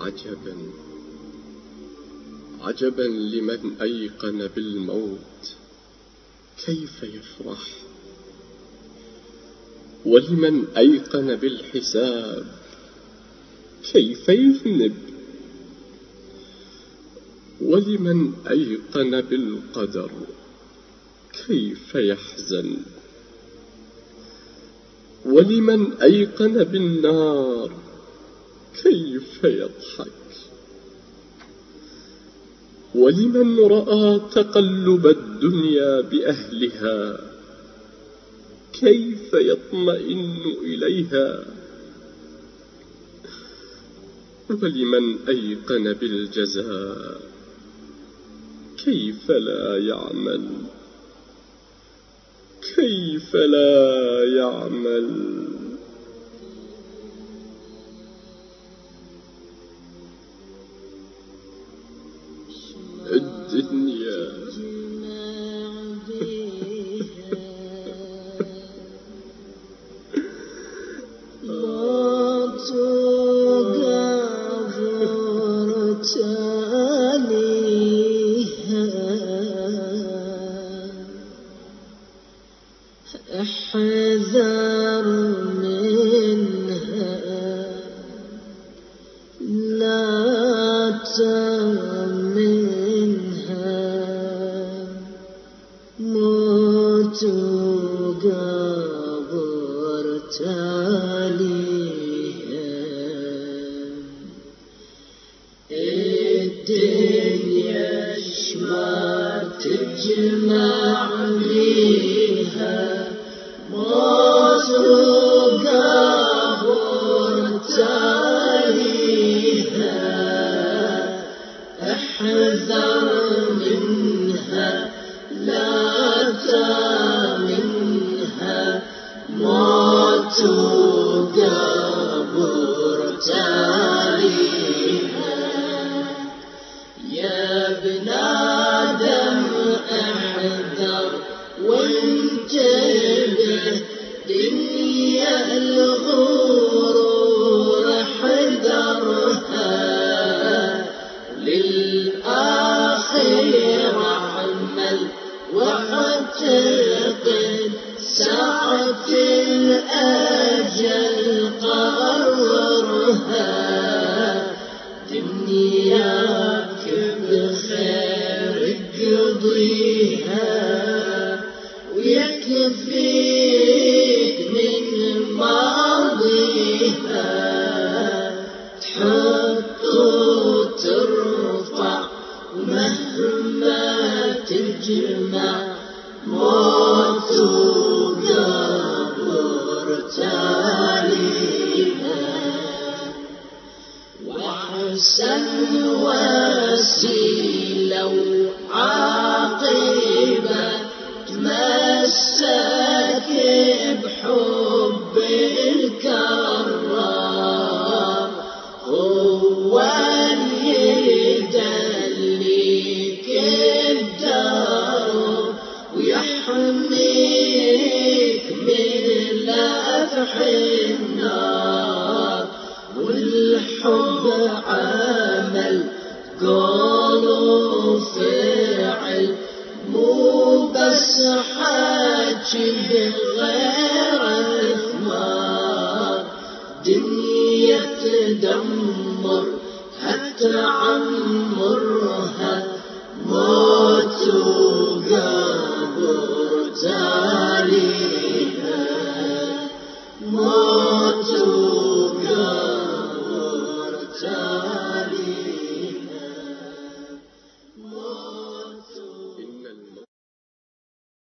عجبا عجبا لمن أيقن بالموت. كيف يفرح؟ ولمن أيقن بالحساب كيف يذنب؟ ولمن أيقن بالقدر كيف يحزن؟ ولمن أيقن بالنار؟ كيف يضحك؟ ولمن رأى تقلب الدنيا بأهلها؟ كيف يطمئن إليها؟ ولمن أيقن بالجزاء؟ كيف لا يعمل؟ كيف لا يعمل؟ الدنيا منها. موت قبر تاليها. الدنيا شما تجمع احذر منها لا منها موت قبر تاليها يا ابن واعتقد ساعة الأجل قررها دنياك بخير قضيها ويكفيك من ماضيها تحط وسيلة وعاقبة تمسك بحب الحب عمل قالوا فعل مو بس حاجي غير اثمار دنيا تدمر حتى عمرها موت